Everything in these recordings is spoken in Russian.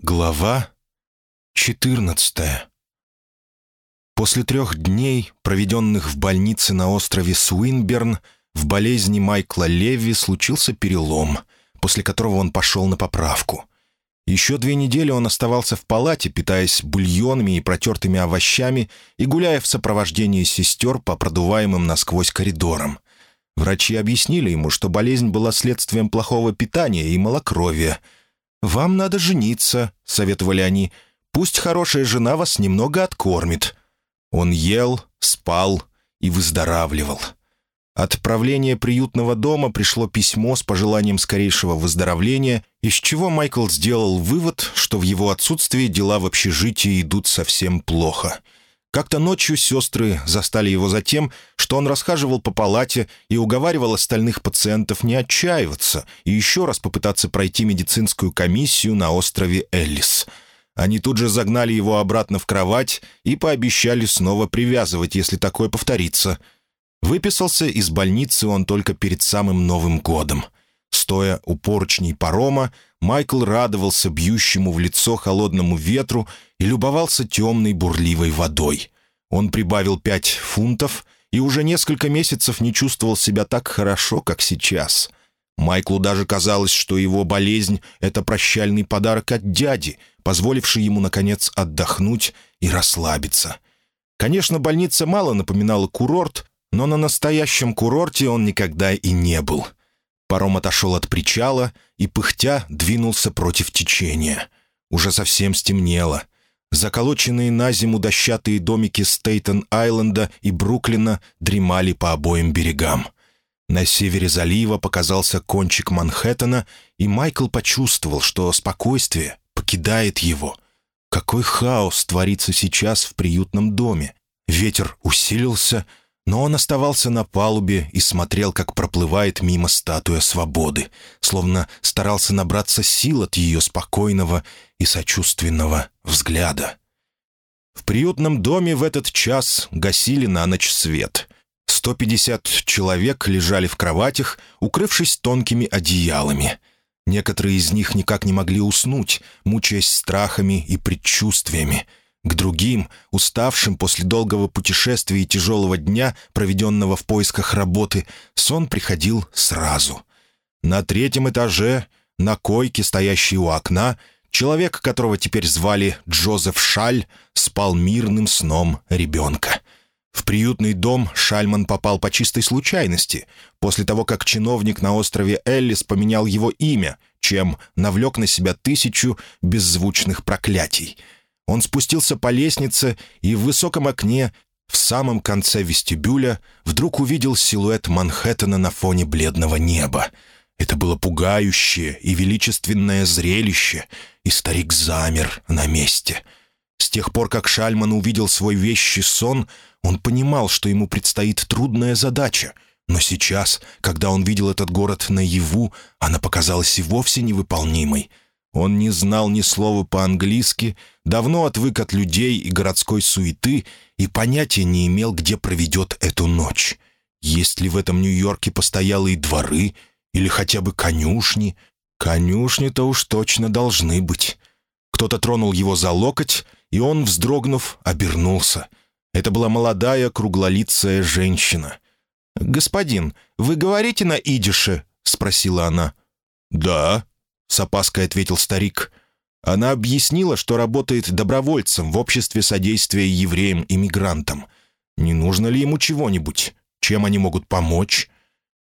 Глава 14 После трех дней, проведенных в больнице на острове Суинберн, в болезни Майкла Леви случился перелом, после которого он пошел на поправку. Еще две недели он оставался в палате, питаясь бульонами и протертыми овощами и гуляя в сопровождении сестер по продуваемым насквозь коридорам. Врачи объяснили ему, что болезнь была следствием плохого питания и малокровия — «Вам надо жениться», — советовали они. «Пусть хорошая жена вас немного откормит». Он ел, спал и выздоравливал. От правления приютного дома пришло письмо с пожеланием скорейшего выздоровления, из чего Майкл сделал вывод, что в его отсутствии дела в общежитии идут совсем плохо — как-то ночью сестры застали его за тем, что он расхаживал по палате и уговаривал остальных пациентов не отчаиваться и еще раз попытаться пройти медицинскую комиссию на острове Эллис. Они тут же загнали его обратно в кровать и пообещали снова привязывать, если такое повторится. Выписался из больницы он только перед самым Новым годом. Стоя у поручней парома, Майкл радовался бьющему в лицо холодному ветру и любовался темной бурливой водой. Он прибавил пять фунтов и уже несколько месяцев не чувствовал себя так хорошо, как сейчас. Майклу даже казалось, что его болезнь — это прощальный подарок от дяди, позволивший ему, наконец, отдохнуть и расслабиться. Конечно, больница мало напоминала курорт, но на настоящем курорте он никогда и не был — Паром отошел от причала и, пыхтя, двинулся против течения. Уже совсем стемнело. Заколоченные на зиму дощатые домики Стейтен-Айленда и Бруклина дремали по обоим берегам. На севере залива показался кончик Манхэттена, и Майкл почувствовал, что спокойствие покидает его. Какой хаос творится сейчас в приютном доме. Ветер усилился — но он оставался на палубе и смотрел, как проплывает мимо статуя свободы, словно старался набраться сил от ее спокойного и сочувственного взгляда. В приютном доме в этот час гасили на ночь свет. 150 человек лежали в кроватях, укрывшись тонкими одеялами. Некоторые из них никак не могли уснуть, мучаясь страхами и предчувствиями — к другим, уставшим после долгого путешествия и тяжелого дня, проведенного в поисках работы, сон приходил сразу. На третьем этаже, на койке, стоящей у окна, человек, которого теперь звали Джозеф Шаль, спал мирным сном ребенка. В приютный дом Шальман попал по чистой случайности, после того, как чиновник на острове Эллис поменял его имя, чем навлек на себя тысячу беззвучных проклятий — он спустился по лестнице и в высоком окне, в самом конце вестибюля, вдруг увидел силуэт Манхэттена на фоне бледного неба. Это было пугающее и величественное зрелище, и старик замер на месте. С тех пор, как Шальман увидел свой вещий сон, он понимал, что ему предстоит трудная задача — но сейчас, когда он видел этот город наяву, она показалась и вовсе невыполнимой — он не знал ни слова по-английски, давно отвык от людей и городской суеты и понятия не имел, где проведет эту ночь. Есть ли в этом Нью-Йорке постоялые дворы или хотя бы конюшни? Конюшни-то уж точно должны быть. Кто-то тронул его за локоть, и он, вздрогнув, обернулся. Это была молодая, круглолицая женщина. «Господин, вы говорите на идише?» — спросила она. «Да», — с опаской ответил старик. Она объяснила, что работает добровольцем в обществе содействия евреям-иммигрантам. Не нужно ли ему чего-нибудь? Чем они могут помочь?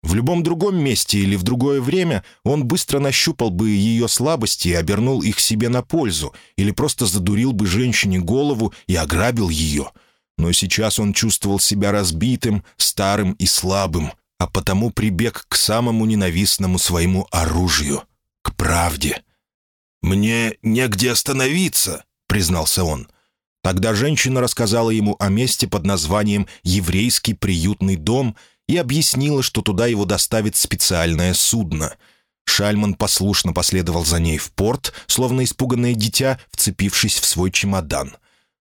В любом другом месте или в другое время он быстро нащупал бы ее слабости и обернул их себе на пользу, или просто задурил бы женщине голову и ограбил ее. Но сейчас он чувствовал себя разбитым, старым и слабым, а потому прибег к самому ненавистному своему оружию — к правде. «Мне негде остановиться», — признался он. Тогда женщина рассказала ему о месте под названием «Еврейский приютный дом» и объяснила, что туда его доставит специальное судно. Шальман послушно последовал за ней в порт, словно испуганное дитя, вцепившись в свой чемодан.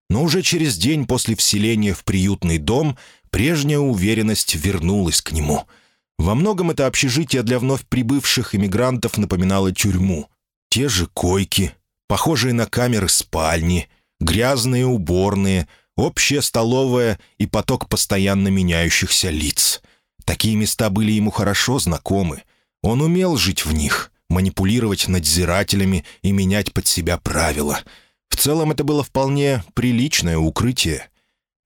Но уже через день после вселения в приютный дом прежняя уверенность вернулась к нему — во многом это общежитие для вновь прибывших иммигрантов напоминало тюрьму. Те же койки, похожие на камеры спальни, грязные уборные, общая столовая и поток постоянно меняющихся лиц. Такие места были ему хорошо знакомы. Он умел жить в них, манипулировать надзирателями и менять под себя правила. В целом это было вполне приличное укрытие.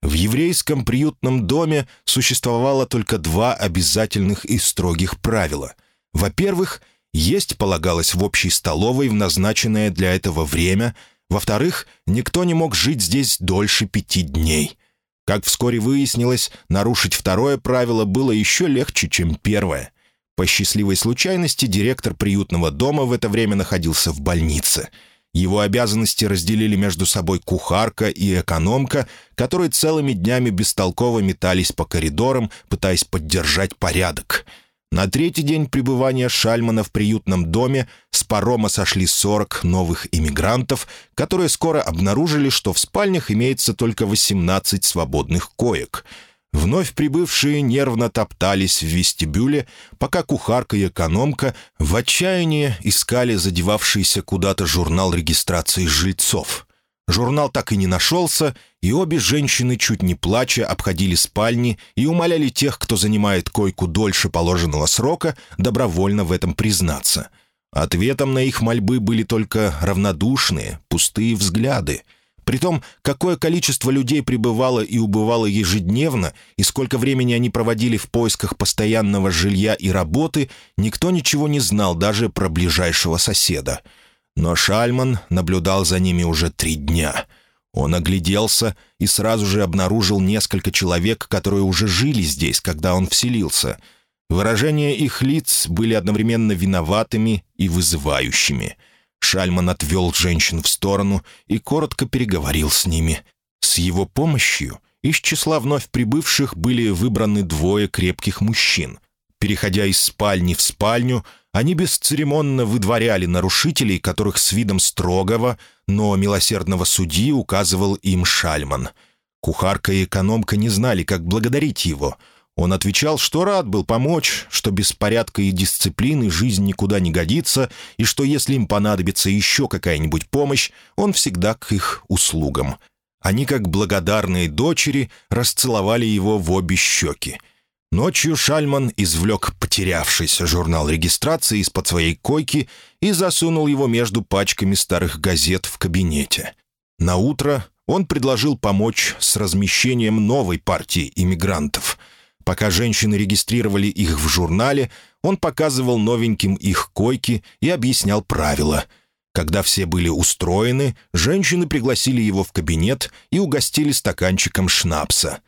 В еврейском приютном доме существовало только два обязательных и строгих правила. Во-первых, есть полагалось в общей столовой в назначенное для этого время. Во-вторых, никто не мог жить здесь дольше пяти дней. Как вскоре выяснилось, нарушить второе правило было еще легче, чем первое. По счастливой случайности директор приютного дома в это время находился в больнице — его обязанности разделили между собой кухарка и экономка, которые целыми днями бестолково метались по коридорам, пытаясь поддержать порядок. На третий день пребывания Шальмана в приютном доме с парома сошли 40 новых иммигрантов, которые скоро обнаружили, что в спальнях имеется только 18 свободных коек — Вновь прибывшие нервно топтались в вестибюле, пока кухарка и экономка в отчаянии искали задевавшийся куда-то журнал регистрации жильцов. Журнал так и не нашелся, и обе женщины, чуть не плача, обходили спальни и умоляли тех, кто занимает койку дольше положенного срока, добровольно в этом признаться. Ответом на их мольбы были только равнодушные, пустые взгляды — Притом, какое количество людей прибывало и убывало ежедневно, и сколько времени они проводили в поисках постоянного жилья и работы, никто ничего не знал даже про ближайшего соседа. Но Шальман наблюдал за ними уже три дня. Он огляделся и сразу же обнаружил несколько человек, которые уже жили здесь, когда он вселился. Выражения их лиц были одновременно виноватыми и вызывающими — Шальман отвел женщин в сторону и коротко переговорил с ними. С его помощью из числа вновь прибывших были выбраны двое крепких мужчин. Переходя из спальни в спальню, они бесцеремонно выдворяли нарушителей, которых с видом строгого, но милосердного судьи указывал им Шальман. Кухарка и экономка не знали, как благодарить его — он отвечал, что рад был помочь, что без порядка и дисциплины жизнь никуда не годится, и что если им понадобится еще какая-нибудь помощь, он всегда к их услугам. Они, как благодарные дочери, расцеловали его в обе щеки. Ночью Шальман извлек потерявшийся журнал регистрации из-под своей койки и засунул его между пачками старых газет в кабинете. На утро он предложил помочь с размещением новой партии иммигрантов — Пока женщины регистрировали их в журнале, он показывал новеньким их койки и объяснял правила. Когда все были устроены, женщины пригласили его в кабинет и угостили стаканчиком шнапса.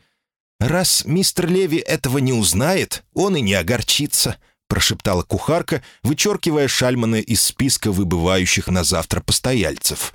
«Раз мистер Леви этого не узнает, он и не огорчится», прошептала кухарка, вычеркивая Шальмана из списка выбывающих на завтра постояльцев.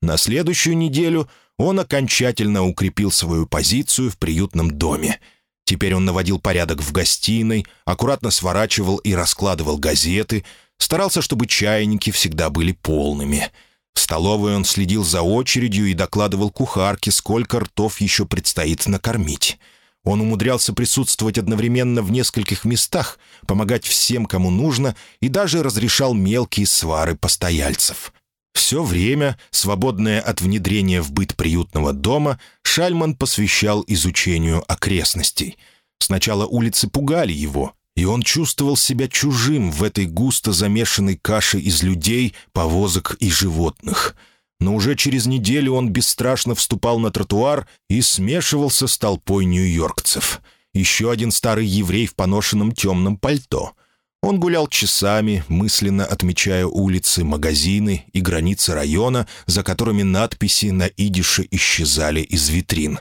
На следующую неделю он окончательно укрепил свою позицию в приютном доме — Теперь он наводил порядок в гостиной, аккуратно сворачивал и раскладывал газеты, старался, чтобы чайники всегда были полными. В столовой он следил за очередью и докладывал кухарке, сколько ртов еще предстоит накормить. Он умудрялся присутствовать одновременно в нескольких местах, помогать всем, кому нужно, и даже разрешал мелкие свары постояльцев. Все время, свободное от внедрения в быт приютного дома, Шальман посвящал изучению окрестностей. Сначала улицы пугали его, и он чувствовал себя чужим в этой густо замешанной каше из людей, повозок и животных. Но уже через неделю он бесстрашно вступал на тротуар и смешивался с толпой нью-йоркцев. Еще один старый еврей в поношенном темном пальто — он гулял часами, мысленно отмечая улицы, магазины и границы района, за которыми надписи на идише исчезали из витрин.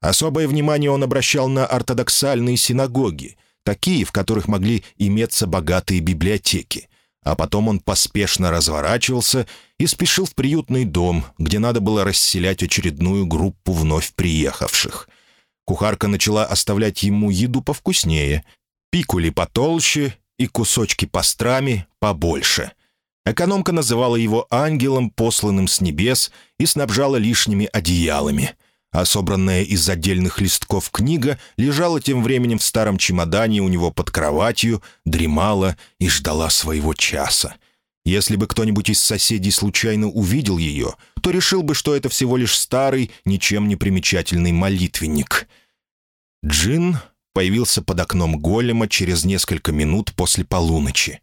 Особое внимание он обращал на ортодоксальные синагоги, такие, в которых могли иметься богатые библиотеки. А потом он поспешно разворачивался и спешил в приютный дом, где надо было расселять очередную группу вновь приехавших. Кухарка начала оставлять ему еду повкуснее, пикули потолще и кусочки пастрами побольше. Экономка называла его ангелом, посланным с небес, и снабжала лишними одеялами. А собранная из отдельных листков книга лежала тем временем в старом чемодане у него под кроватью, дремала и ждала своего часа. Если бы кто-нибудь из соседей случайно увидел ее, то решил бы, что это всего лишь старый, ничем не примечательный молитвенник. Джин появился под окном голема через несколько минут после полуночи.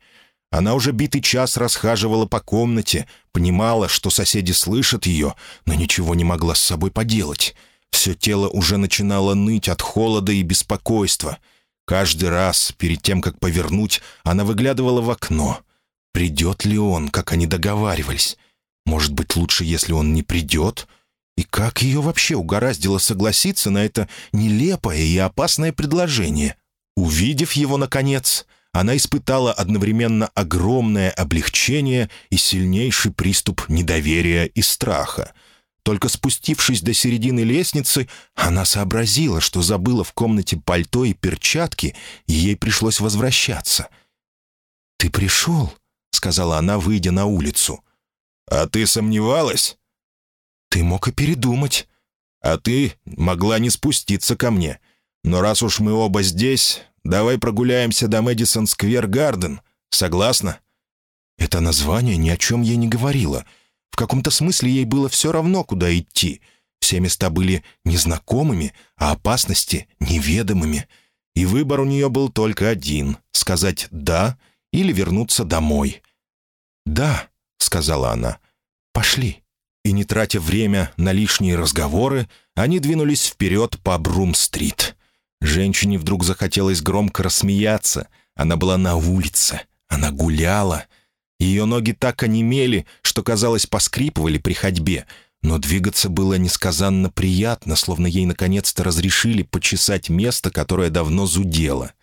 Она уже битый час расхаживала по комнате, понимала, что соседи слышат ее, но ничего не могла с собой поделать. Все тело уже начинало ныть от холода и беспокойства. Каждый раз, перед тем, как повернуть, она выглядывала в окно. Придет ли он, как они договаривались? Может быть, лучше, если он не придет? И как ее вообще угораздило согласиться на это нелепое и опасное предложение? Увидев его, наконец, она испытала одновременно огромное облегчение и сильнейший приступ недоверия и страха. Только спустившись до середины лестницы, она сообразила, что забыла в комнате пальто и перчатки, и ей пришлось возвращаться. «Ты пришел?» — сказала она, выйдя на улицу. «А ты сомневалась?» «Ты мог и передумать». «А ты могла не спуститься ко мне. Но раз уж мы оба здесь, давай прогуляемся до Мэдисон Сквер Гарден. Согласна?» Это название ни о чем ей не говорило. В каком-то смысле ей было все равно, куда идти. Все места были незнакомыми, а опасности — неведомыми. И выбор у нее был только один — сказать «да» или вернуться домой. «Да», — сказала она, — «пошли». И не тратя время на лишние разговоры, они двинулись вперед по Брум-стрит. Женщине вдруг захотелось громко рассмеяться. Она была на улице, она гуляла. Ее ноги так онемели, что, казалось, поскрипывали при ходьбе, но двигаться было несказанно приятно, словно ей наконец-то разрешили почесать место, которое давно зудело.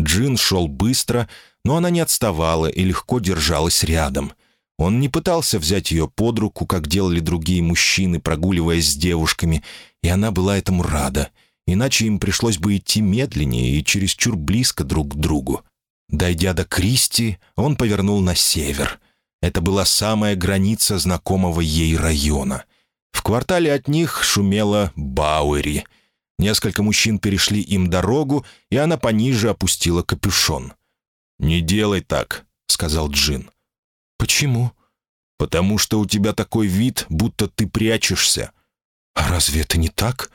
Джин шел быстро, но она не отставала и легко держалась рядом. Он не пытался взять ее под руку, как делали другие мужчины, прогуливаясь с девушками, и она была этому рада, иначе им пришлось бы идти медленнее и чересчур близко друг к другу. Дойдя до Кристи, он повернул на север. Это была самая граница знакомого ей района. В квартале от них шумела Бауэри. Несколько мужчин перешли им дорогу, и она пониже опустила капюшон. «Не делай так», — сказал Джин. «Почему?» «Потому что у тебя такой вид, будто ты прячешься». «А разве это не так?»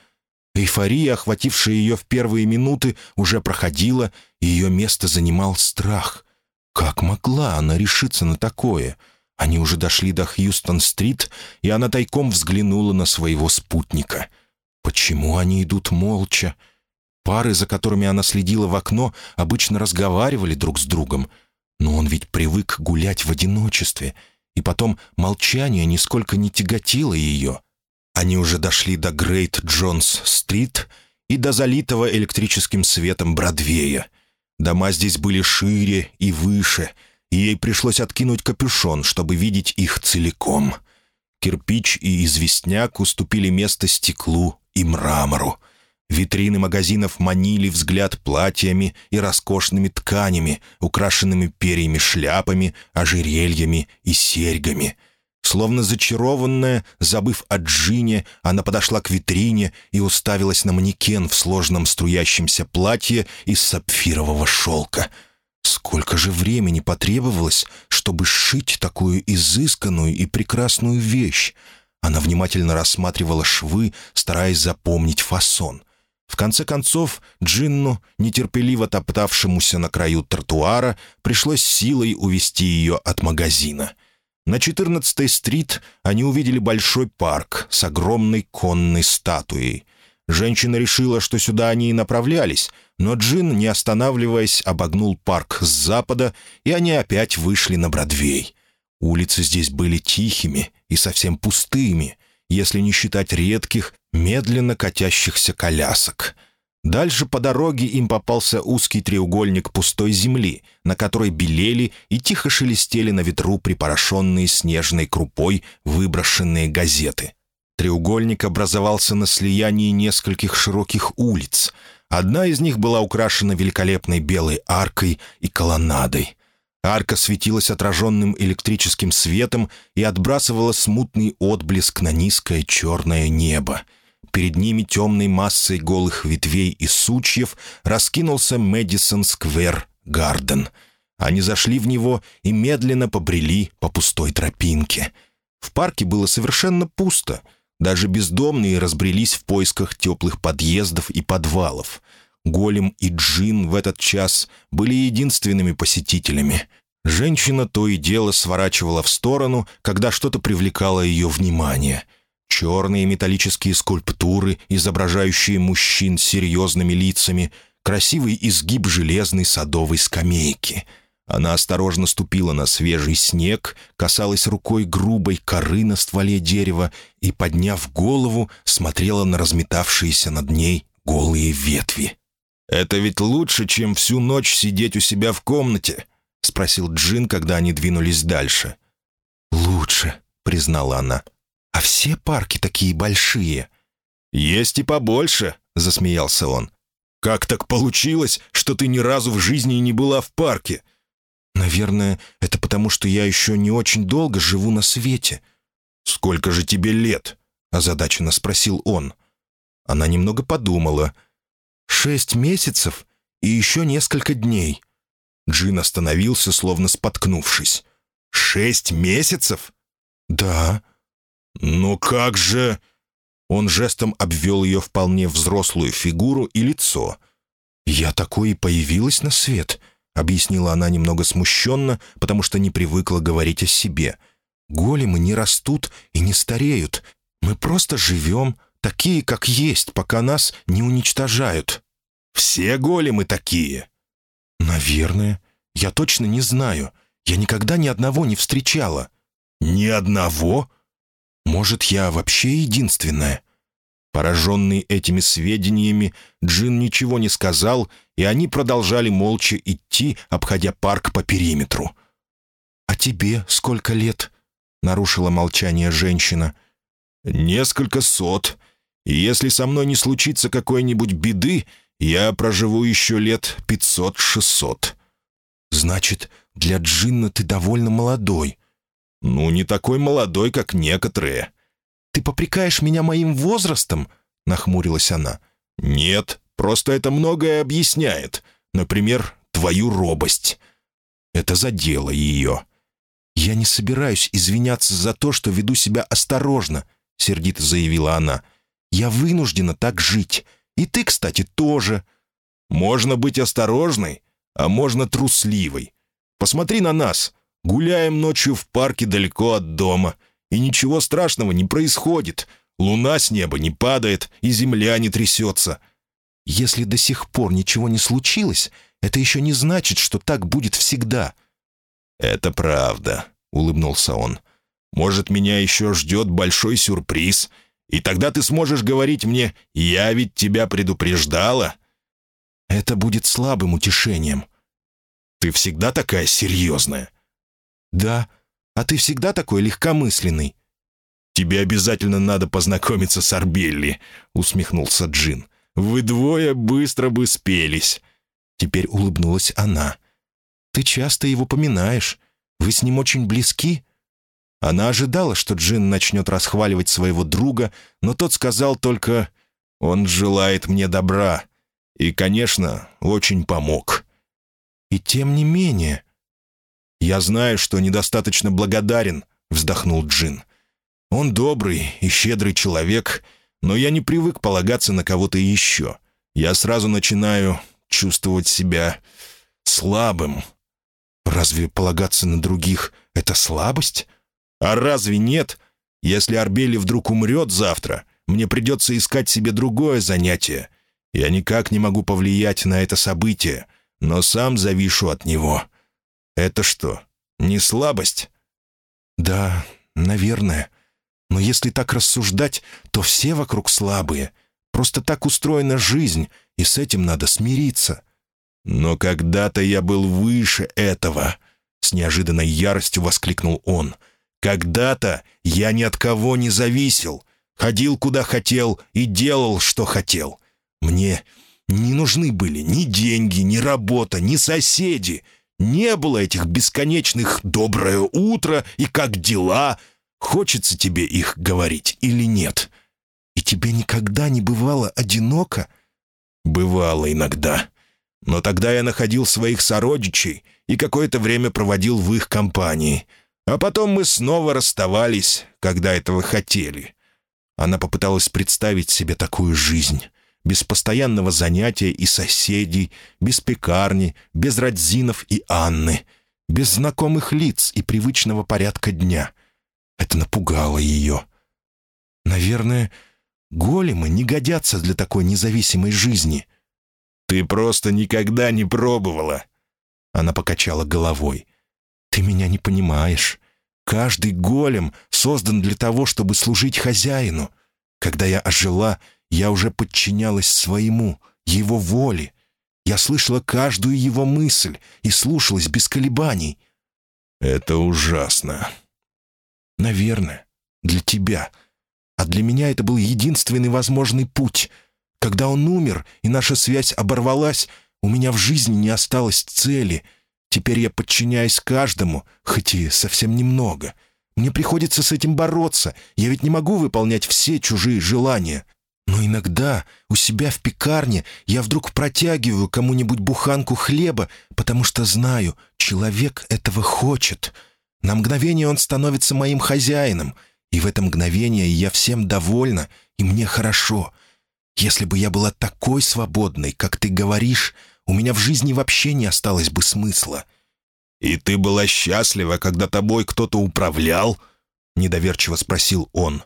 Эйфория, охватившая ее в первые минуты, уже проходила, и ее место занимал страх. Как могла она решиться на такое? Они уже дошли до Хьюстон-стрит, и она тайком взглянула на своего спутника. Почему они идут молча? Пары, за которыми она следила в окно, обычно разговаривали друг с другом. Но он ведь привык гулять в одиночестве. И потом молчание нисколько не тяготило ее. Они уже дошли до Грейт Джонс-стрит и до залитого электрическим светом Бродвея. Дома здесь были шире и выше, и ей пришлось откинуть капюшон, чтобы видеть их целиком. Кирпич и известняк уступили место стеклу и мрамору. Витрины магазинов манили взгляд платьями и роскошными тканями, украшенными перьями шляпами, ожерельями и серьгами. Словно зачарованная, забыв о Джине, она подошла к витрине и уставилась на манекен в сложном струящемся платье из сапфирового шелка. Сколько же времени потребовалось, чтобы сшить такую изысканную и прекрасную вещь? Она внимательно рассматривала швы, стараясь запомнить фасон. В конце концов, Джинну, нетерпеливо топтавшемуся на краю тротуара, пришлось силой увести ее от магазина. На 14-й стрит они увидели большой парк с огромной конной статуей. Женщина решила, что сюда они и направлялись, но Джин, не останавливаясь, обогнул парк с запада, и они опять вышли на Бродвей. Улицы здесь были тихими и совсем пустыми, если не считать редких, медленно катящихся колясок. Дальше по дороге им попался узкий треугольник пустой земли, на которой белели и тихо шелестели на ветру припорошенные снежной крупой выброшенные газеты. Треугольник образовался на слиянии нескольких широких улиц. Одна из них была украшена великолепной белой аркой и колоннадой. Арка светилась отраженным электрическим светом и отбрасывала смутный отблеск на низкое черное небо — Перед ними темной массой голых ветвей и сучьев раскинулся Мэдисон Сквер Гарден. Они зашли в него и медленно побрели по пустой тропинке. В парке было совершенно пусто. Даже бездомные разбрелись в поисках теплых подъездов и подвалов. Голем и Джин в этот час были единственными посетителями. Женщина то и дело сворачивала в сторону, когда что-то привлекало ее внимание. Черные металлические скульптуры, изображающие мужчин с серьезными лицами, красивый изгиб железной садовой скамейки — она осторожно ступила на свежий снег, касалась рукой грубой коры на стволе дерева и, подняв голову, смотрела на разметавшиеся над ней голые ветви. «Это ведь лучше, чем всю ночь сидеть у себя в комнате?» — спросил Джин, когда они двинулись дальше. «Лучше», — признала она. «А все парки такие большие». «Есть и побольше», — засмеялся он. «Как так получилось, что ты ни разу в жизни не была в парке?» «Наверное, это потому, что я еще не очень долго живу на свете». «Сколько же тебе лет?» — озадаченно спросил он. Она немного подумала. «Шесть месяцев и еще несколько дней». Джин остановился, словно споткнувшись. «Шесть месяцев?» «Да». «Но как же...» Он жестом обвел ее вполне взрослую фигуру и лицо. «Я такой и появилась на свет», объяснила она немного смущенно, потому что не привыкла говорить о себе. «Големы не растут и не стареют. Мы просто живем, такие, как есть, пока нас не уничтожают». «Все големы такие?» «Наверное. Я точно не знаю. Я никогда ни одного не встречала». «Ни одного?» «Может, я вообще единственная?» Пораженный этими сведениями, Джин ничего не сказал, и они продолжали молча идти, обходя парк по периметру. «А тебе сколько лет?» — нарушила молчание женщина. «Несколько сот. И если со мной не случится какой-нибудь беды, я проживу еще лет пятьсот-шестьсот». «Значит, для Джинна ты довольно молодой». «Ну, не такой молодой, как некоторые». «Ты попрекаешь меня моим возрастом?» — нахмурилась она. «Нет, просто это многое объясняет. Например, твою робость». Это задело ее. «Я не собираюсь извиняться за то, что веду себя осторожно», — сердито заявила она. «Я вынуждена так жить. И ты, кстати, тоже». «Можно быть осторожной, а можно трусливой. Посмотри на нас. Гуляем ночью в парке далеко от дома и ничего страшного не происходит. Луна с неба не падает, и земля не трясется. Если до сих пор ничего не случилось, это еще не значит, что так будет всегда». «Это правда», — улыбнулся он. «Может, меня еще ждет большой сюрприз, и тогда ты сможешь говорить мне «Я ведь тебя предупреждала». Это будет слабым утешением. Ты всегда такая серьезная?» «Да, а ты всегда такой легкомысленный». «Тебе обязательно надо познакомиться с Арбелли», — усмехнулся Джин. «Вы двое быстро бы спелись». Теперь улыбнулась она. «Ты часто его поминаешь. Вы с ним очень близки?» Она ожидала, что Джин начнет расхваливать своего друга, но тот сказал только «Он желает мне добра» и, конечно, очень помог. «И тем не менее», «Я знаю, что недостаточно благодарен», — вздохнул Джин. «Он добрый и щедрый человек, но я не привык полагаться на кого-то еще. Я сразу начинаю чувствовать себя слабым». «Разве полагаться на других — это слабость?» «А разве нет? Если Арбели вдруг умрет завтра, мне придется искать себе другое занятие. Я никак не могу повлиять на это событие, но сам завишу от него». Это что, не слабость? Да, наверное. Но если так рассуждать, то все вокруг слабые. Просто так устроена жизнь, и с этим надо смириться. Но когда-то я был выше этого, с неожиданной яростью воскликнул он. Когда-то я ни от кого не зависел, ходил куда хотел и делал, что хотел. Мне не нужны были ни деньги, ни работа, ни соседи — не было этих бесконечных «доброе утро» и «как дела». Хочется тебе их говорить или нет? И тебе никогда не бывало одиноко? Бывало иногда. Но тогда я находил своих сородичей и какое-то время проводил в их компании. А потом мы снова расставались, когда этого хотели. Она попыталась представить себе такую жизнь. Без постоянного занятия и соседей, без пекарни, без Радзинов и Анны, без знакомых лиц и привычного порядка дня. Это напугало ее. Наверное, големы не годятся для такой независимой жизни. «Ты просто никогда не пробовала!» Она покачала головой. «Ты меня не понимаешь. Каждый голем создан для того, чтобы служить хозяину. Когда я ожила, я уже подчинялась своему, его воле. Я слышала каждую его мысль и слушалась без колебаний. Это ужасно. Наверное, для тебя. А для меня это был единственный возможный путь. Когда он умер, и наша связь оборвалась, у меня в жизни не осталось цели — Теперь я подчиняюсь каждому, хоть и совсем немного. Мне приходится с этим бороться. Я ведь не могу выполнять все чужие желания. Но иногда у себя в пекарне я вдруг протягиваю кому-нибудь буханку хлеба, потому что знаю, человек этого хочет. На мгновение он становится моим хозяином, и в это мгновение я всем довольна, и мне хорошо. Если бы я была такой свободной, как ты говоришь, у меня в жизни вообще не осталось бы смысла». «И ты была счастлива, когда тобой кто-то управлял?» — недоверчиво спросил он.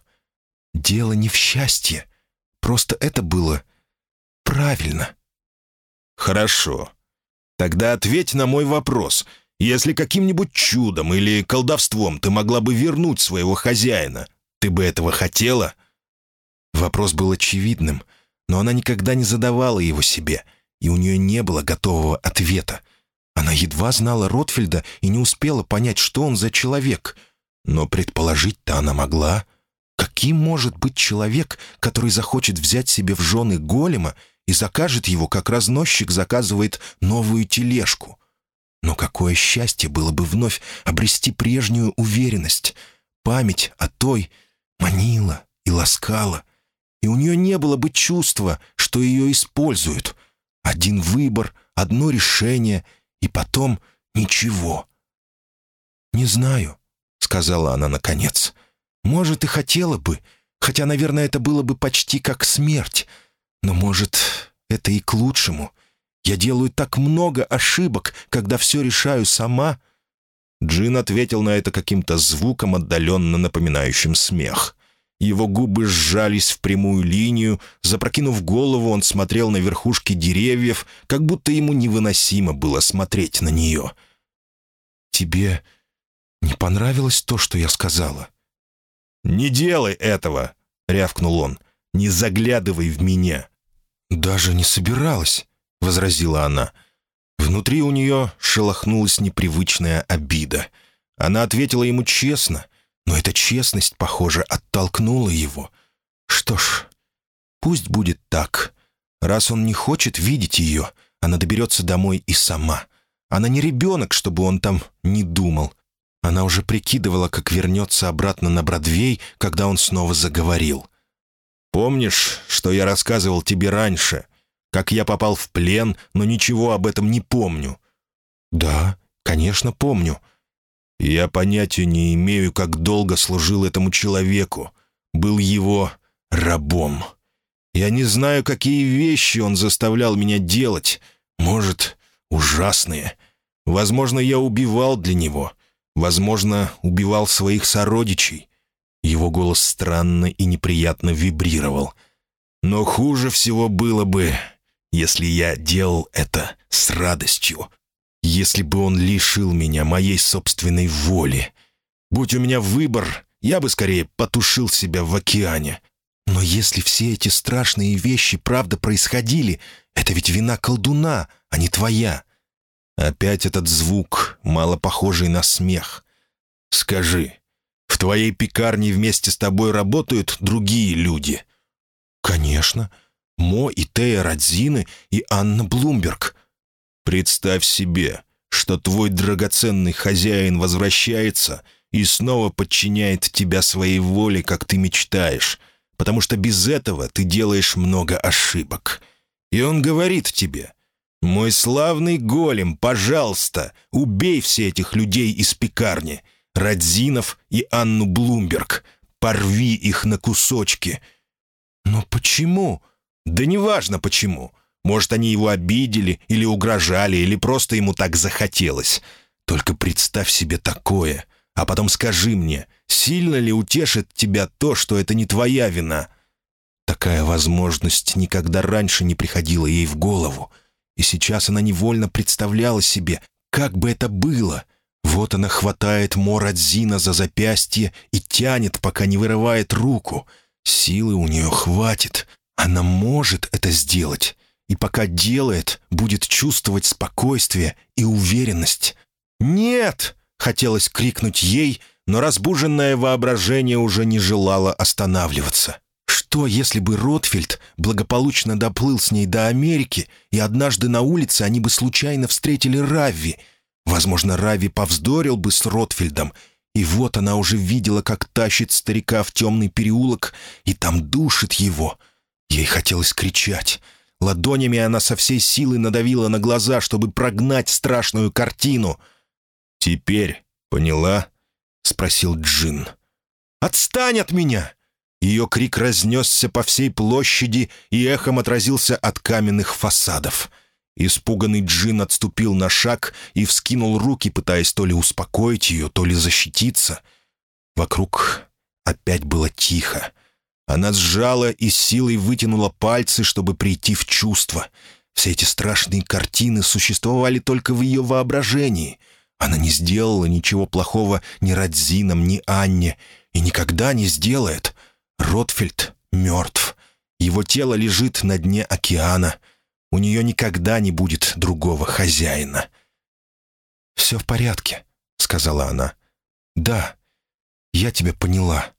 «Дело не в счастье. Просто это было правильно». «Хорошо. Тогда ответь на мой вопрос. Если каким-нибудь чудом или колдовством ты могла бы вернуть своего хозяина, ты бы этого хотела?» Вопрос был очевидным, но она никогда не задавала его себе — и у нее не было готового ответа. Она едва знала Ротфельда и не успела понять, что он за человек. Но предположить-то она могла. Каким может быть человек, который захочет взять себе в жены голема и закажет его, как разносчик заказывает новую тележку? Но какое счастье было бы вновь обрести прежнюю уверенность. Память о той манила и ласкала. И у нее не было бы чувства, что ее используют — один выбор, одно решение, и потом ничего. «Не знаю», — сказала она наконец. «Может, и хотела бы, хотя, наверное, это было бы почти как смерть. Но, может, это и к лучшему. Я делаю так много ошибок, когда все решаю сама». Джин ответил на это каким-то звуком, отдаленно напоминающим смех. Его губы сжались в прямую линию, запрокинув голову, он смотрел на верхушки деревьев, как будто ему невыносимо было смотреть на нее. «Тебе не понравилось то, что я сказала?» «Не делай этого!» — рявкнул он. «Не заглядывай в меня!» «Даже не собиралась», — возразила она. Внутри у нее шелохнулась непривычная обида. Она ответила ему честно, но эта честность, похоже, оттолкнула его. Что ж, пусть будет так. Раз он не хочет видеть ее, она доберется домой и сама. Она не ребенок, чтобы он там не думал. Она уже прикидывала, как вернется обратно на Бродвей, когда он снова заговорил. «Помнишь, что я рассказывал тебе раньше? Как я попал в плен, но ничего об этом не помню?» «Да, конечно, помню. Я понятия не имею, как долго служил этому человеку. Был его рабом. Я не знаю, какие вещи он заставлял меня делать. Может, ужасные. Возможно, я убивал для него. Возможно, убивал своих сородичей. Его голос странно и неприятно вибрировал. Но хуже всего было бы, если я делал это с радостью, если бы он лишил меня моей собственной воли. Будь у меня выбор, я бы скорее потушил себя в океане. Но если все эти страшные вещи правда происходили, это ведь вина колдуна, а не твоя. Опять этот звук, мало похожий на смех. Скажи, в твоей пекарне вместе с тобой работают другие люди? Конечно. Мо и Тея Радзины и Анна Блумберг. Представь себе, что твой драгоценный хозяин возвращается и снова подчиняет тебя своей воле, как ты мечтаешь, потому что без этого ты делаешь много ошибок. И он говорит тебе, «Мой славный голем, пожалуйста, убей все этих людей из пекарни. Радзинов и Анну Блумберг. Порви их на кусочки». «Но почему?» «Да неважно почему. Может, они его обидели или угрожали, или просто ему так захотелось. Только представь себе такое, а потом скажи мне, сильно ли утешит тебя то, что это не твоя вина?» Такая возможность никогда раньше не приходила ей в голову. И сейчас она невольно представляла себе, как бы это было. Вот она хватает Морадзина за запястье и тянет, пока не вырывает руку. Силы у нее хватит. Она может это сделать. И пока делает, будет чувствовать спокойствие и уверенность. «Нет!» — хотелось крикнуть ей, но разбуженное воображение уже не желало останавливаться. Что, если бы Ротфельд благополучно доплыл с ней до Америки, и однажды на улице они бы случайно встретили Равви? Возможно, Равви повздорил бы с Ротфельдом, и вот она уже видела, как тащит старика в темный переулок, и там душит его. Ей хотелось кричать. Ладонями она со всей силы надавила на глаза, чтобы прогнать страшную картину. «Теперь поняла?» — спросил Джин. «Отстань от меня!» Ее крик разнесся по всей площади и эхом отразился от каменных фасадов. Испуганный Джин отступил на шаг и вскинул руки, пытаясь то ли успокоить ее, то ли защититься. Вокруг опять было тихо. Она сжала и силой вытянула пальцы, чтобы прийти в чувство. Все эти страшные картины существовали только в ее воображении. Она не сделала ничего плохого ни Радзинам, ни Анне, и никогда не сделает — Ротфельд мертв. Его тело лежит на дне океана. У нее никогда не будет другого хозяина. «Все в порядке», — сказала она. «Да, я тебя поняла».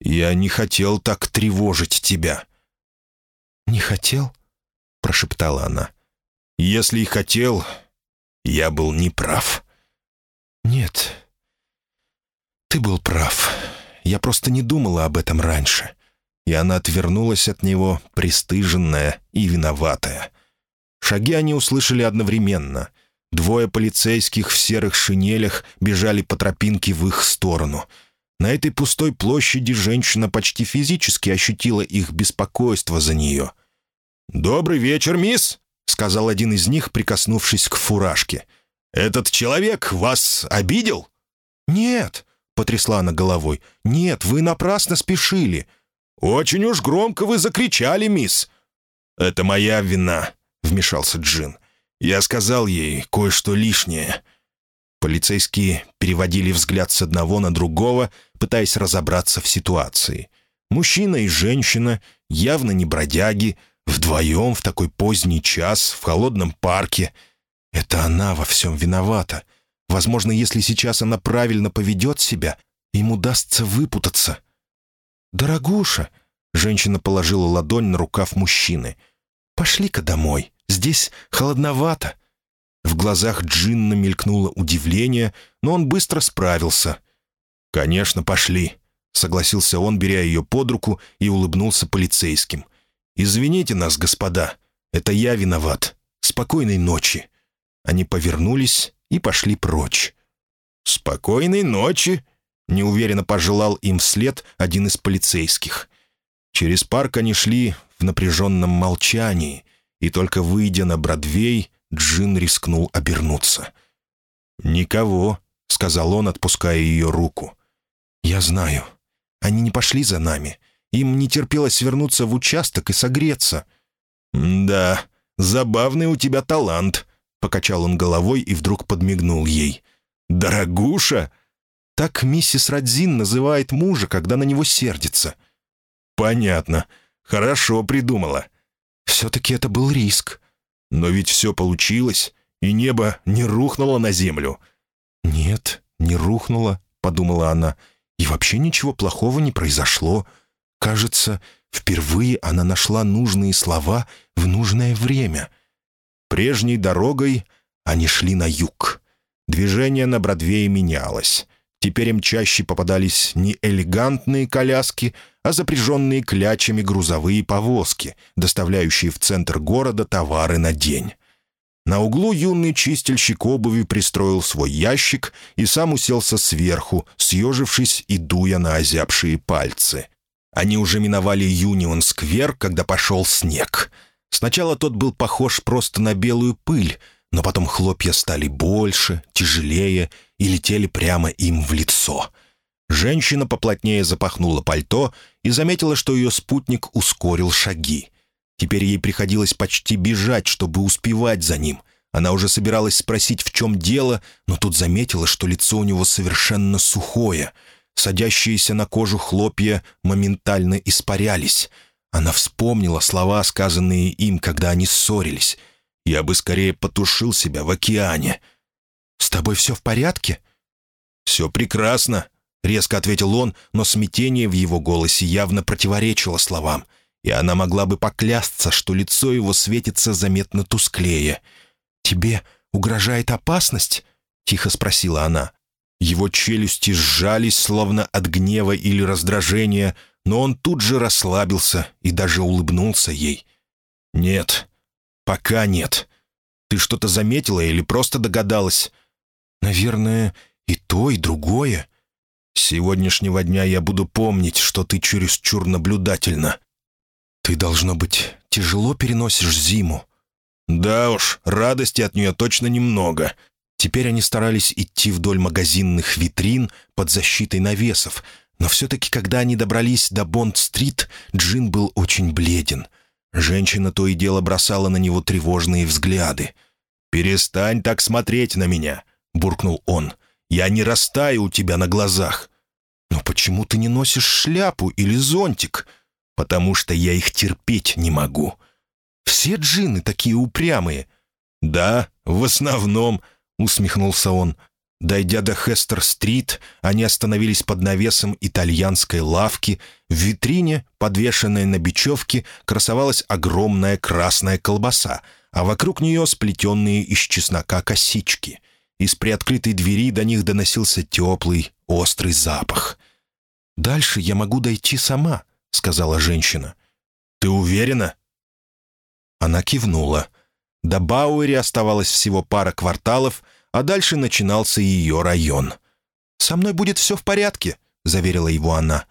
«Я не хотел так тревожить тебя». «Не хотел?» — прошептала она. «Если и хотел, я был неправ». «Нет, ты был прав». Я просто не думала об этом раньше». И она отвернулась от него, пристыженная и виноватая. Шаги они услышали одновременно. Двое полицейских в серых шинелях бежали по тропинке в их сторону. На этой пустой площади женщина почти физически ощутила их беспокойство за нее. «Добрый вечер, мисс!» — сказал один из них, прикоснувшись к фуражке. «Этот человек вас обидел?» «Нет», — потрясла она головой. «Нет, вы напрасно спешили». «Очень уж громко вы закричали, мисс». «Это моя вина», — вмешался Джин. «Я сказал ей кое-что лишнее». Полицейские переводили взгляд с одного на другого, пытаясь разобраться в ситуации. Мужчина и женщина, явно не бродяги, вдвоем в такой поздний час, в холодном парке. Это она во всем виновата. Возможно, если сейчас она правильно поведет себя, им удастся выпутаться. «Дорогуша!» — женщина положила ладонь на рукав мужчины. «Пошли-ка домой. Здесь холодновато». В глазах Джинна мелькнуло удивление, но он быстро справился. «Конечно, пошли», — согласился он, беря ее под руку и улыбнулся полицейским. «Извините нас, господа. Это я виноват. Спокойной ночи». Они повернулись и пошли прочь. «Спокойной ночи!» — неуверенно пожелал им вслед один из полицейских. Через парк они шли в напряженном молчании, и только выйдя на Бродвей, Джин рискнул обернуться. «Никого», — сказал он, отпуская ее руку. «Я знаю. Они не пошли за нами. Им не терпелось вернуться в участок и согреться». «Да, забавный у тебя талант», Покачал он головой и вдруг подмигнул ей. «Дорогуша!» Так миссис Радзин называет мужа, когда на него сердится. «Понятно. Хорошо придумала. Все-таки это был риск. Но ведь все получилось, и небо не рухнуло на землю». «Нет, не рухнуло», — подумала она. «И вообще ничего плохого не произошло. Кажется, впервые она нашла нужные слова в нужное время». Прежней дорогой они шли на юг. Движение на Бродвее менялось. Теперь им чаще попадались не элегантные коляски, а запряженные клячами грузовые повозки, доставляющие в центр города товары на день. На углу юный чистильщик обуви пристроил свой ящик и сам уселся сверху, съежившись и дуя на озябшие пальцы. Они уже миновали Юнион-сквер, когда пошел снег. Сначала тот был похож просто на белую пыль, но потом хлопья стали больше, тяжелее и летели прямо им в лицо. Женщина поплотнее запахнула пальто и заметила, что ее спутник ускорил шаги. Теперь ей приходилось почти бежать, чтобы успевать за ним. Она уже собиралась спросить, в чем дело, но тут заметила, что лицо у него совершенно сухое. Садящиеся на кожу хлопья моментально испарялись. Она вспомнила слова, сказанные им, когда они ссорились. «Я бы скорее потушил себя в океане». «С тобой все в порядке?» «Все прекрасно», — резко ответил он, но смятение в его голосе явно противоречило словам — и она могла бы поклясться, что лицо его светится заметно тусклее. «Тебе угрожает опасность?» — тихо спросила она. Его челюсти сжались, словно от гнева или раздражения, но он тут же расслабился и даже улыбнулся ей. «Нет, пока нет. Ты что-то заметила или просто догадалась?» «Наверное, и то, и другое. С сегодняшнего дня я буду помнить, что ты чересчур наблюдательна. «Ты, должно быть, тяжело переносишь зиму». «Да уж, радости от нее точно немного». Теперь они старались идти вдоль магазинных витрин под защитой навесов, но все-таки, когда они добрались до Бонд-стрит, Джин был очень бледен. Женщина то и дело бросала на него тревожные взгляды. «Перестань так смотреть на меня», — буркнул он. «Я не растаю у тебя на глазах». «Но почему ты не носишь шляпу или зонтик?» потому что я их терпеть не могу. Все джинны такие упрямые». «Да, в основном», — усмехнулся он. Дойдя до Хестер-стрит, они остановились под навесом итальянской лавки. В витрине, подвешенной на бечевке, красовалась огромная красная колбаса, а вокруг нее сплетенные из чеснока косички. Из приоткрытой двери до них доносился теплый, острый запах. «Дальше я могу дойти сама», — сказала женщина. «Ты уверена?» Она кивнула. До Бауэри оставалось всего пара кварталов, а дальше начинался ее район. «Со мной будет все в порядке», — заверила его она.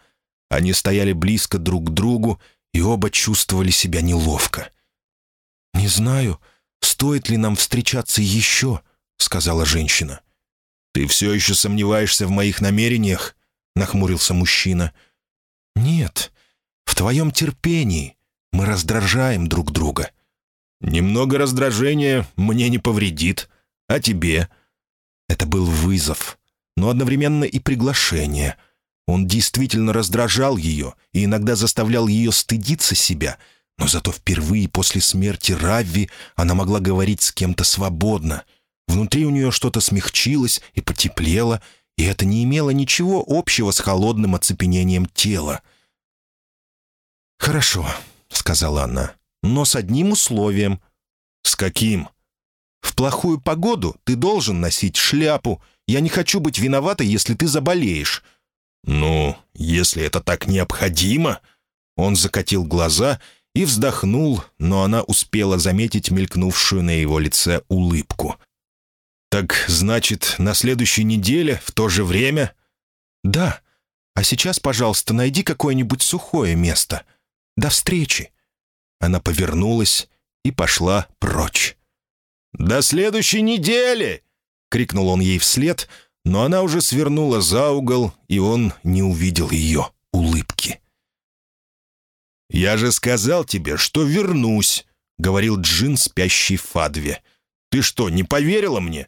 Они стояли близко друг к другу, и оба чувствовали себя неловко. «Не знаю, стоит ли нам встречаться еще», — сказала женщина. «Ты все еще сомневаешься в моих намерениях?» — нахмурился мужчина. «Нет, в твоем терпении мы раздражаем друг друга. Немного раздражения мне не повредит, а тебе?» Это был вызов, но одновременно и приглашение. Он действительно раздражал ее и иногда заставлял ее стыдиться себя, но зато впервые после смерти Равви она могла говорить с кем-то свободно. Внутри у нее что-то смягчилось и потеплело, и это не имело ничего общего с холодным оцепенением тела — «Хорошо», — сказала она, — «но с одним условием». «С каким?» «В плохую погоду ты должен носить шляпу. Я не хочу быть виноватой, если ты заболеешь». «Ну, если это так необходимо...» Он закатил глаза и вздохнул, но она успела заметить мелькнувшую на его лице улыбку. «Так, значит, на следующей неделе, в то же время?» «Да. А сейчас, пожалуйста, найди какое-нибудь сухое место. До встречи!» Она повернулась и пошла прочь. «До следующей недели!» — крикнул он ей вслед, но она уже свернула за угол, и он не увидел ее улыбки. «Я же сказал тебе, что вернусь», — говорил Джин, спящий в Фадве. «Ты что, не поверила мне?»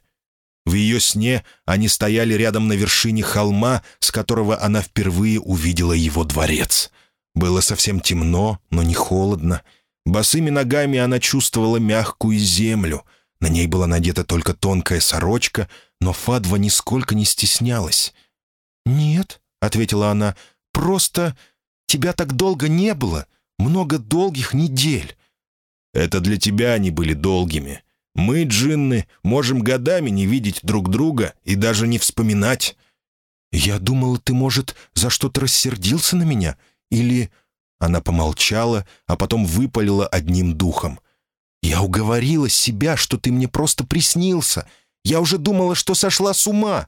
В ее сне они стояли рядом на вершине холма, с которого она впервые увидела его дворец — было совсем темно, но не холодно. Босыми ногами она чувствовала мягкую землю. На ней была надета только тонкая сорочка, но Фадва нисколько не стеснялась. «Нет», — ответила она, — «просто тебя так долго не было, много долгих недель». «Это для тебя они были долгими. Мы, джинны, можем годами не видеть друг друга и даже не вспоминать». «Я думала, ты, может, за что-то рассердился на меня или...» Она помолчала, а потом выпалила одним духом. Я уговорила себя, что ты мне просто приснился. Я уже думала, что сошла с ума».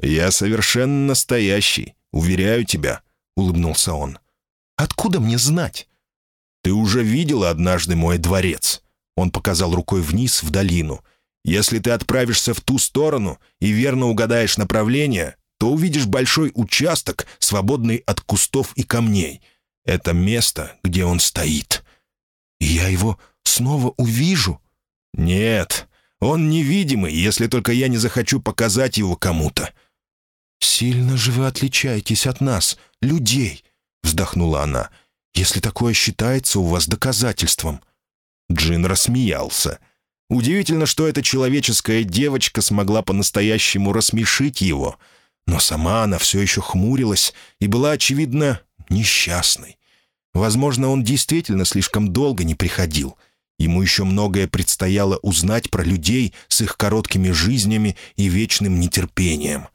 «Я совершенно настоящий, уверяю тебя», — улыбнулся он. «Откуда мне знать?» «Ты уже видела однажды мой дворец?» Он показал рукой вниз в долину. «Если ты отправишься в ту сторону и верно угадаешь направление, то увидишь большой участок, свободный от кустов и камней. Это место, где он стоит». «И я его снова увижу?» «Нет, он невидимый, если только я не захочу показать его кому-то». «Сильно же вы отличаетесь от нас, людей», — вздохнула она, «если такое считается у вас доказательством». Джин рассмеялся. Удивительно, что эта человеческая девочка смогла по-настоящему рассмешить его. Но сама она все еще хмурилась и была, очевидно, несчастной. Возможно, он действительно слишком долго не приходил. Ему еще многое предстояло узнать про людей с их короткими жизнями и вечным нетерпением.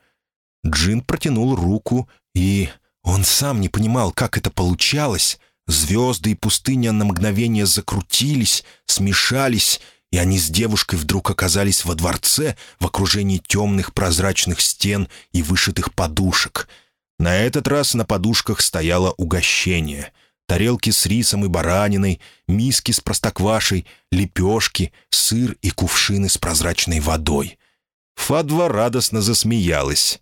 Джин протянул руку, и он сам не понимал, как это получалось. Звезды и пустыня на мгновение закрутились, смешались, и они с девушкой вдруг оказались во дворце в окружении темных прозрачных стен и вышитых подушек. На этот раз на подушках стояло угощение. Тарелки с рисом и бараниной, миски с простоквашей, лепешки, сыр и кувшины с прозрачной водой. Фадва радостно засмеялась.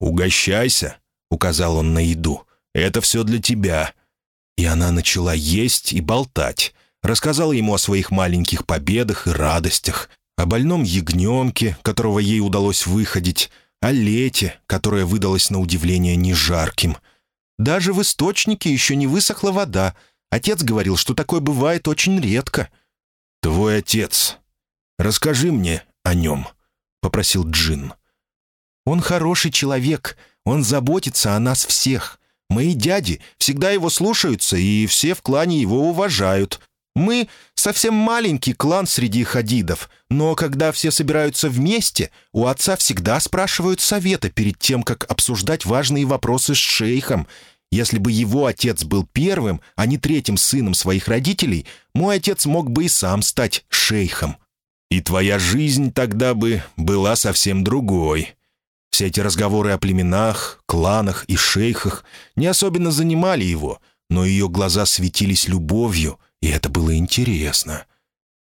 «Угощайся», — указал он на еду. «Это все для тебя». И она начала есть и болтать. Рассказала ему о своих маленьких победах и радостях, о больном ягненке, которого ей удалось выходить, о лете, которое выдалось на удивление не жарким. Даже в источнике еще не высохла вода. Отец говорил, что такое бывает очень редко. «Твой отец. Расскажи мне о нем», — попросил Джин. Он хороший человек, он заботится о нас всех. Мои дяди всегда его слушаются, и все в клане его уважают. Мы совсем маленький клан среди хадидов, но когда все собираются вместе, у отца всегда спрашивают совета перед тем, как обсуждать важные вопросы с шейхом. Если бы его отец был первым, а не третьим сыном своих родителей, мой отец мог бы и сам стать шейхом. И твоя жизнь тогда бы была совсем другой. Все эти разговоры о племенах, кланах и шейхах не особенно занимали его, но ее глаза светились любовью, и это было интересно.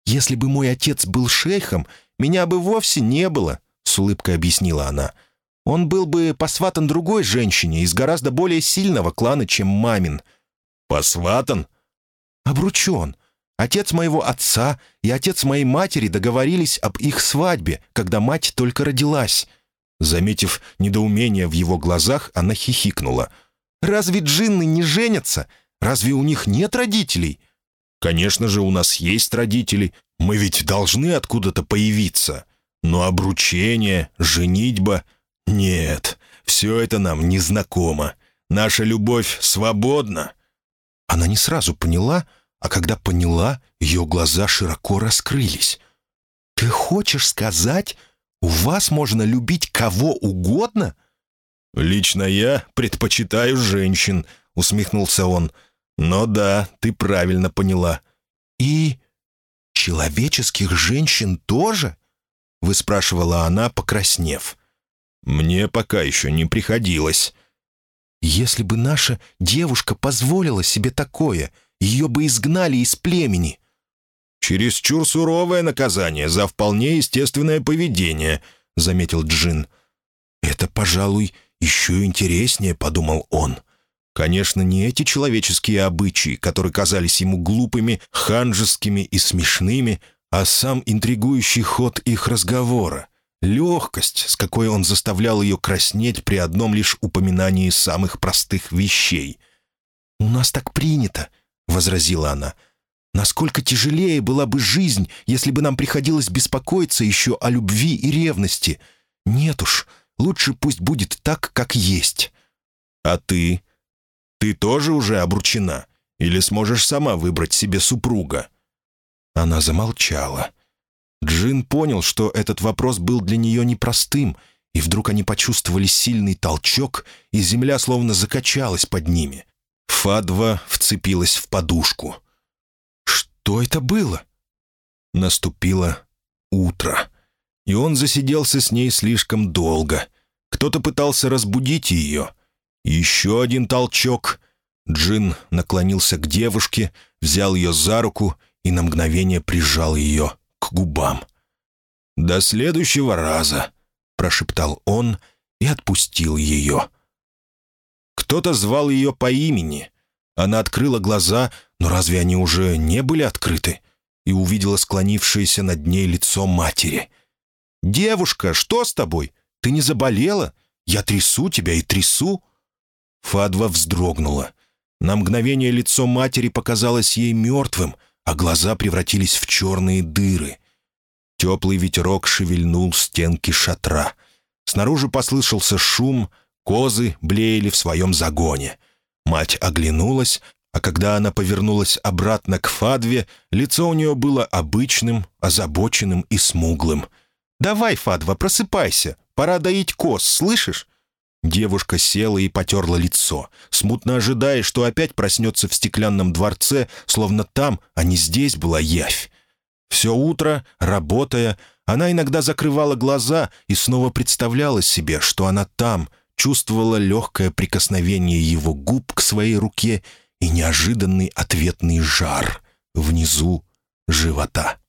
«Если бы мой отец был шейхом, меня бы вовсе не было», — с улыбкой объяснила она. «Он был бы посватан другой женщине из гораздо более сильного клана, чем мамин». «Посватан?» «Обручен. Отец моего отца и отец моей матери договорились об их свадьбе, когда мать только родилась». Заметив недоумение в его глазах, она хихикнула. «Разве джинны не женятся? Разве у них нет родителей?» «Конечно же, у нас есть родители. Мы ведь должны откуда-то появиться. Но обручение, женитьба... Нет, все это нам незнакомо. Наша любовь свободна». Она не сразу поняла, а когда поняла, ее глаза широко раскрылись. «Ты хочешь сказать, у вас можно любить кого угодно?» «Лично я предпочитаю женщин», — усмехнулся он. «Но да, ты правильно поняла». «И человеческих женщин тоже?» — выспрашивала она, покраснев. «Мне пока еще не приходилось». «Если бы наша девушка позволила себе такое, ее бы изгнали из племени», «Чересчур суровое наказание за вполне естественное поведение», — заметил Джин. «Это, пожалуй, еще интереснее», — подумал он. Конечно, не эти человеческие обычаи, которые казались ему глупыми, ханжескими и смешными, а сам интригующий ход их разговора. Легкость, с какой он заставлял ее краснеть при одном лишь упоминании самых простых вещей. «У нас так принято», — возразила она. Насколько тяжелее была бы жизнь, если бы нам приходилось беспокоиться еще о любви и ревности. Нет уж, лучше пусть будет так, как есть. А ты? Ты тоже уже обручена? Или сможешь сама выбрать себе супруга?» Она замолчала. Джин понял, что этот вопрос был для нее непростым, и вдруг они почувствовали сильный толчок, и земля словно закачалась под ними. Фадва вцепилась в подушку — что это было? Наступило утро, и он засиделся с ней слишком долго. Кто-то пытался разбудить ее. Еще один толчок. Джин наклонился к девушке, взял ее за руку и на мгновение прижал ее к губам. «До следующего раза», — прошептал он и отпустил ее. Кто-то звал ее по имени. Она открыла глаза, но разве они уже не были открыты? И увидела склонившееся над ней лицо матери. «Девушка, что с тобой? Ты не заболела? Я трясу тебя и трясу». Фадва вздрогнула. На мгновение лицо матери показалось ей мертвым, а глаза превратились в черные дыры. Теплый ветерок шевельнул стенки шатра. Снаружи послышался шум, козы блеяли в своем загоне. Мать оглянулась, а когда она повернулась обратно к Фадве, лицо у нее было обычным, озабоченным и смуглым. «Давай, Фадва, просыпайся, пора доить коз, слышишь?» Девушка села и потерла лицо, смутно ожидая, что опять проснется в стеклянном дворце, словно там, а не здесь была явь. Все утро, работая, она иногда закрывала глаза и снова представляла себе, что она там, чувствовала легкое прикосновение его губ к своей руке и неожиданный ответный жар внизу живота.